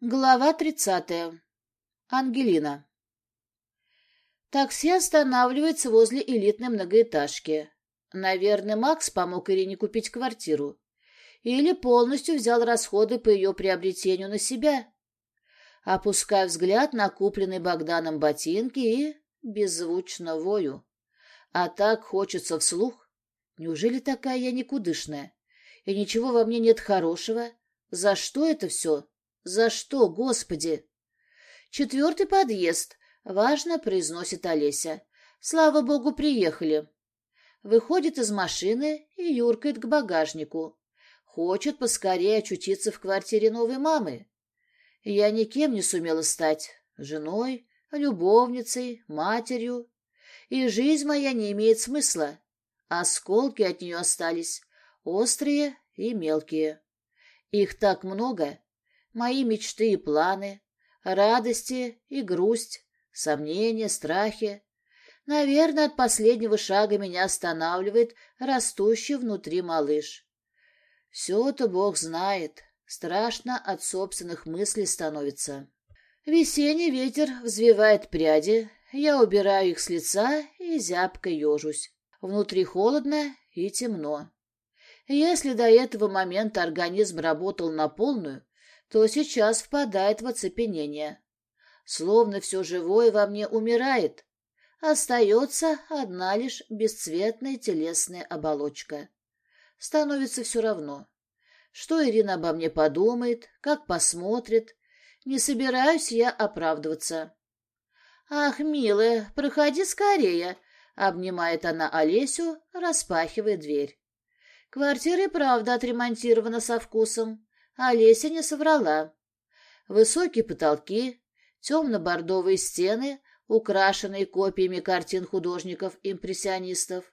Глава тридцатая. Ангелина. Такси останавливается возле элитной многоэтажки. Наверное, Макс помог Ирине купить квартиру. Или полностью взял расходы по ее приобретению на себя. Опускаю взгляд на купленные Богданом ботинки и беззвучно вою. А так хочется вслух. Неужели такая я никудышная? И ничего во мне нет хорошего? За что это все? За что, Господи? Четвертый подъезд, важно произносит Олеся. Слава богу, приехали. Выходит из машины и юркает к багажнику. Хочет поскорее очутиться в квартире новой мамы. Я никем не сумела стать. Женой, любовницей, матерью. И жизнь моя не имеет смысла. Осколки от нее остались, острые и мелкие. Их так много, мои мечты и планы, радости и грусть, сомнения, страхи. Наверное, от последнего шага меня останавливает растущий внутри малыш. Все это Бог знает. Страшно от собственных мыслей становится. Весенний ветер взвивает пряди, я убираю их с лица и зябко ежусь. Внутри холодно и темно. Если до этого момента организм работал на полную, то сейчас впадает в оцепенение. Словно все живое во мне умирает. Остается одна лишь бесцветная телесная оболочка. Становится все равно. Что Ирина обо мне подумает, как посмотрит. Не собираюсь я оправдываться. «Ах, милая, проходи скорее!» — обнимает она Олесю, распахивая дверь. Квартира и правда отремонтирована со вкусом. Олеся не соврала. Высокие потолки, темно-бордовые стены, украшенные копиями картин художников-импрессионистов,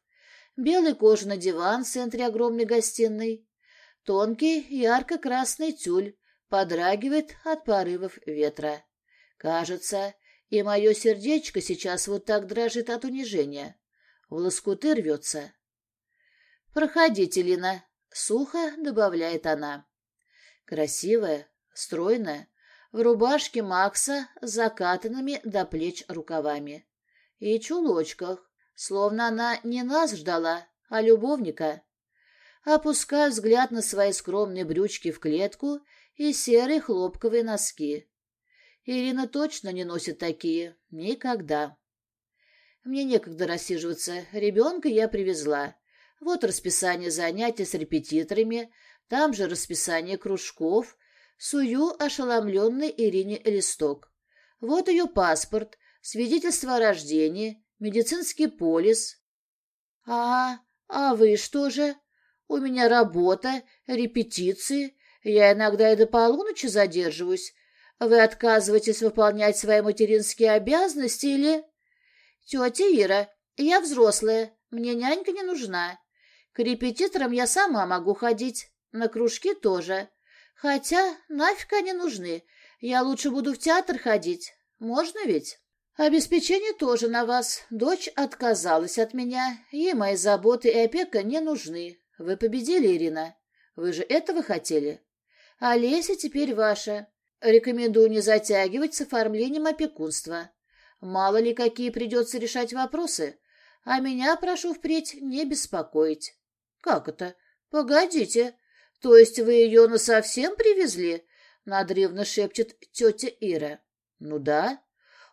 белый кожаный диван в центре огромной гостиной, тонкий ярко-красный тюль подрагивает от порывов ветра. Кажется, и мое сердечко сейчас вот так дрожит от унижения. В лоскуты рвется. «Проходите, Лина», — сухо добавляет она. Красивая, стройная, в рубашке Макса с закатанными до плеч рукавами. И чулочках, словно она не нас ждала, а любовника. Опускаю взгляд на свои скромные брючки в клетку и серые хлопковые носки. Ирина точно не носит такие. Никогда. Мне некогда рассиживаться. Ребенка я привезла. Вот расписание занятий с репетиторами, там же расписание кружков. Сую ошеломленный Ирине листок. Вот ее паспорт, свидетельство о рождении, медицинский полис. А, а вы что же? У меня работа, репетиции. Я иногда и до полуночи задерживаюсь. Вы отказываетесь выполнять свои материнские обязанности или... Тетя Ира, я взрослая, мне нянька не нужна. К репетиторам я сама могу ходить. На кружки тоже. Хотя нафиг они нужны. Я лучше буду в театр ходить. Можно ведь? Обеспечение тоже на вас. Дочь отказалась от меня. Ей мои заботы и опека не нужны. Вы победили, Ирина. Вы же этого хотели. А Леся теперь ваша. Рекомендую не затягивать с оформлением опекунства. Мало ли какие придется решать вопросы. А меня прошу впредь не беспокоить. Как это? Погодите. То есть вы ее насовсем привезли? Надрывно шепчет тетя Ира. Ну да.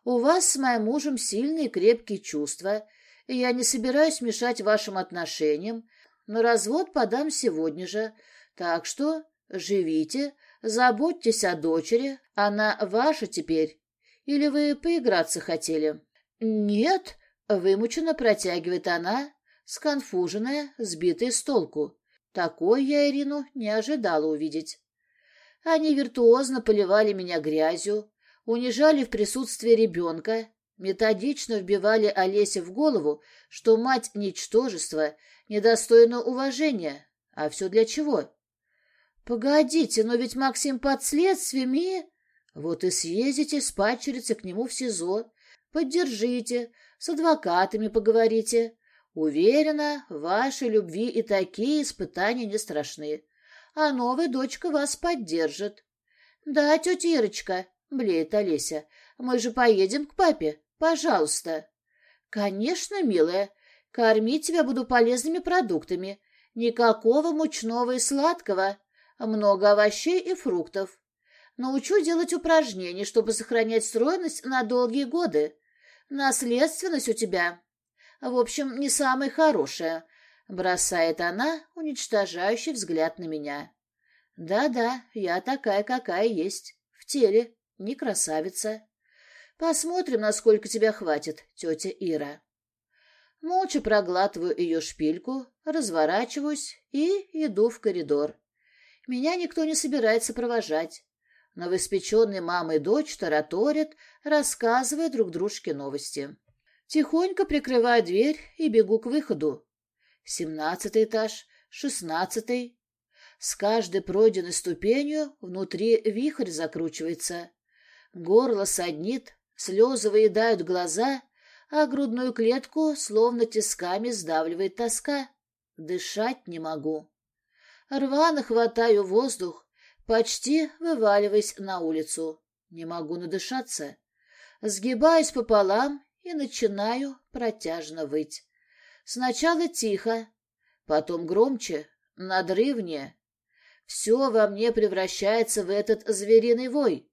У вас с моим мужем сильные крепкие чувства, и я не собираюсь мешать вашим отношениям, но развод подам сегодня же. Так что живите, заботьтесь о дочери, она ваша теперь. Или вы поиграться хотели? Нет, вымученно протягивает она, сконфуженная, сбитая с толку. Такой я Ирину не ожидала увидеть. Они виртуозно поливали меня грязью, унижали в присутствии ребенка, методично вбивали Олесе в голову, что мать — ничтожество, недостойно уважения. А все для чего? Погодите, но ведь Максим под следствием. Вот и съездите с падчерицей к нему в СИЗО, поддержите, с адвокатами поговорите. Уверена, вашей любви и такие испытания не страшны, а новая дочка вас поддержит. Да, тетя Ирочка, блеет Олеся, мы же поедем к папе, пожалуйста. Конечно, милая, кормить тебя буду полезными продуктами. Никакого мучного и сладкого, много овощей и фруктов. Научу делать упражнения, чтобы сохранять стройность на долгие годы. Наследственность у тебя, в общем, не самая хорошая, бросает она уничтожающий взгляд на меня. Да-да, я такая, какая есть, в теле, не красавица. Посмотрим, насколько тебя хватит, тетя Ира. Молча проглатываю ее шпильку, разворачиваюсь и иду в коридор. Меня никто не собирается провожать. Новоиспеченные мама и дочь тараторят, рассказывая друг дружке новости. Тихонько прикрываю дверь и бегу к выходу. Семнадцатый этаж, шестнадцатый. С каждой пройденной ступенью внутри вихрь закручивается. Горло саднит, слезы выедают глаза, а грудную клетку словно тисками сдавливает тоска. Дышать не могу. Рвано хватаю воздух, почти вываливаясь на улицу. Не могу надышаться. Сгибаюсь пополам и начинаю протяжно выть. Сначала тихо, потом громче, надрывнее. Все во мне превращается в этот звериный вой.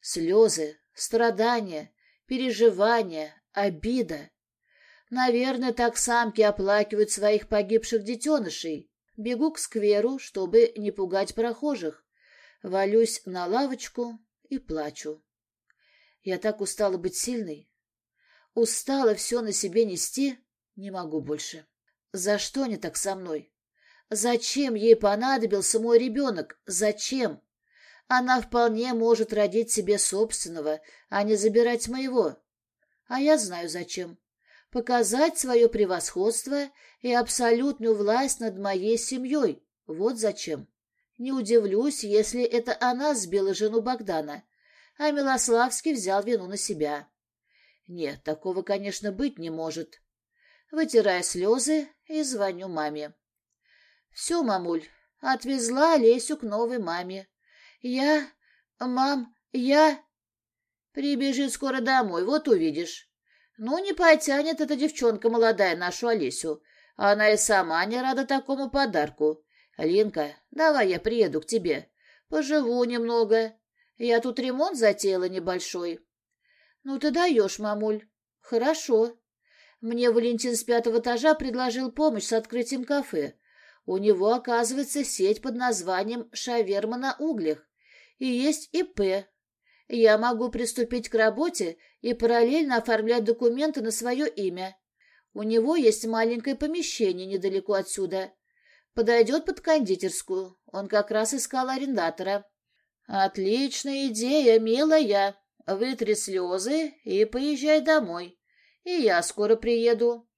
Слезы, страдания, переживания, обида. Наверное, так самки оплакивают своих погибших детенышей. Бегу к скверу, чтобы не пугать прохожих. Валюсь на лавочку и плачу. Я так устала быть сильной. Устала все на себе нести, не могу больше. За что они так со мной? Зачем ей понадобился мой ребенок? Зачем? Она вполне может родить себе собственного, а не забирать моего. А я знаю зачем. Показать свое превосходство и абсолютную власть над моей семьей. Вот зачем. Не удивлюсь, если это она сбила жену Богдана, а Милославский взял вину на себя. Нет, такого, конечно, быть не может. Вытирая слезы и звоню маме. Все, мамуль, отвезла Лесю к новой маме. Я... Мам, я... Прибежит скоро домой, вот увидишь. Ну, не потянет эта девчонка молодая нашу Олесю. Она и сама не рада такому подарку. Линка, давай я приеду к тебе. Поживу немного. Я тут ремонт затеяла небольшой. Ну, ты даешь, мамуль. Хорошо. Мне Валентин с пятого этажа предложил помощь с открытием кафе. У него, оказывается, сеть под названием «Шаверма на углях». И есть ИП. Я могу приступить к работе и параллельно оформлять документы на свое имя. У него есть маленькое помещение недалеко отсюда. Подойдет под кондитерскую. Он как раз искал арендатора. Отличная идея, милая. Вытри слезы и поезжай домой. И я скоро приеду.